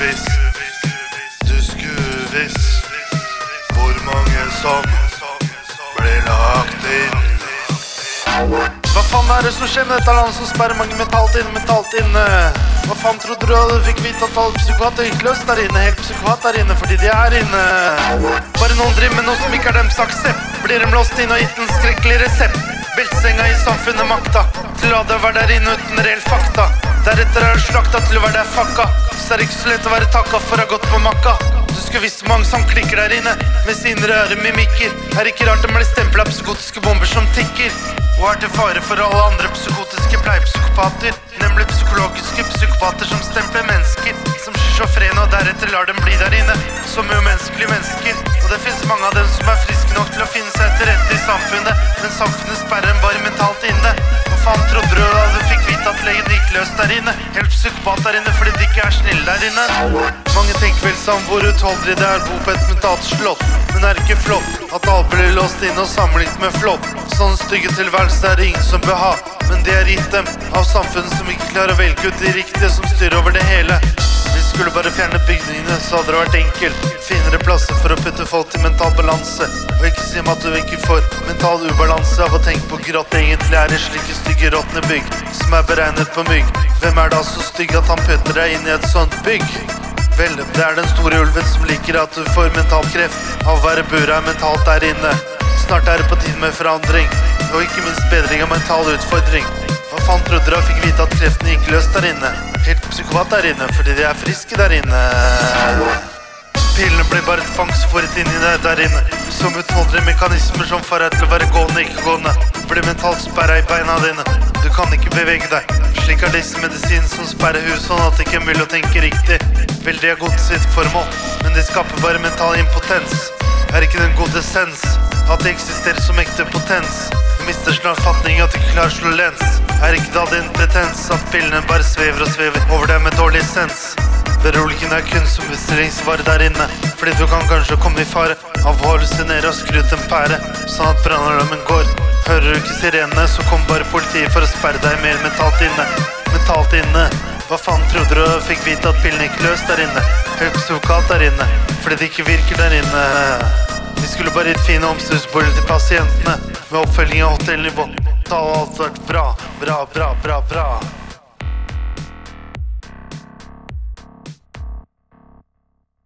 visst, du skulle visst hvor mange som ble lagt inn. Hva faen er det som skjer med dette landet som sperrer mange mentalt inne, mentalt inne? Hva faen trodde du du fikk vite at alle psykopater gikk løs der inne? Helt psykopat der inne fordi de er inne. Bare noen driver med noe som ikke er deres aksept. Blir dem låst inn og gitt en skrekkelig resept. Beltsenga i samfunnet makta til å la det være der inne uten reell fakta. Deretter er du slakta til å være der fucka. Så er det ikke så lett å være takka for å ha gått på makka. Du skulle visst mange som klikker der inne med sine rare mimikker. Er ikke rart de blir stempla psykotiske bomber som tikker. Og er til fare for alle andre psykotiske pleiepsykopater. Nemlig psykologiske psykopater som stempler mennesker som schizofrene og deretter lar dem bli der inne som umenneskelige mennesker. Og det fins mange av dem som er friske nok til å finne seg til rette i samfunnet, men samfunnet sperrer dem bare mentalt inne. At legen gikk løs der inne? Helt psykopat der inne fordi de ikke er snille der inne. Mange tenker vel sammen hvor utholdelig det er å bo på et mentalslott. Men er det ikke flott at alle blir låst inne og sammenlignet med flott? Sånne stygge tilværelser er det ingen som bør ha. Men det er gitt dem av samfunnet som ikke klarer å velge ut de riktige som styrer over det hele. Skulle bare fjerne bygningene, så hadde det vært enkelt. Finere plasser for å putte folk til mental balanse. Og ikke si meg at du ikke får mental ubalanse av å tenke på grått egentlig er i slike stygge råtne bygg som er beregnet på mygg. Hvem er da så stygg at han putter deg inn i et sånt bygg? Vel, det er den store ulven som liker at du får mental kreft av å være bura mentalt der inne. Snart er det på tide med forandring, og ikke minst bedring av mental utfordring. Hva faen trodde dere fikk vite at kreftene gikk løs der inne? Helt psykopat der inne, fordi de er friske der inne. Pilene ble bare et inn i deg der inne. Som utholdelige mekanismer som får deg til å være gående, ikke gående. Ble mentalt sperra i beina dine. Du kan ikke bevege deg. Slik er disse medisinene som sperrer huet sånn at det ikke er mulig å tenke riktig. Vel, de er gode til sitt formål, men de skaper bare mental impotens. Er ikke den gode sens at de eksisterer som ekte potens? Du mister snart fatning at de klarer å slå lens. Er ikke da din pretens at pillene bare svever og svever over deg med dårlig sens? Beroligende er kun som bestillingsvare der inne, fordi du kan kanskje komme i fare av å hallusinere og skru ut en pære, sånn at brannalarmen går. Hører du ikke sirenene, så kommer bare politiet for å sperre deg mer mentalt inne. Mentalt inne. Hva faen trodde du fikk vite at pillene gikk løs der inne? Psykopat der inne, fordi det ikke virker der inne. Vi skulle bare gitt fine omsorgsboliger til pasientene, med oppfølging av hotellnivå. Da hadde alt vært bra, bra, bra, bra, bra.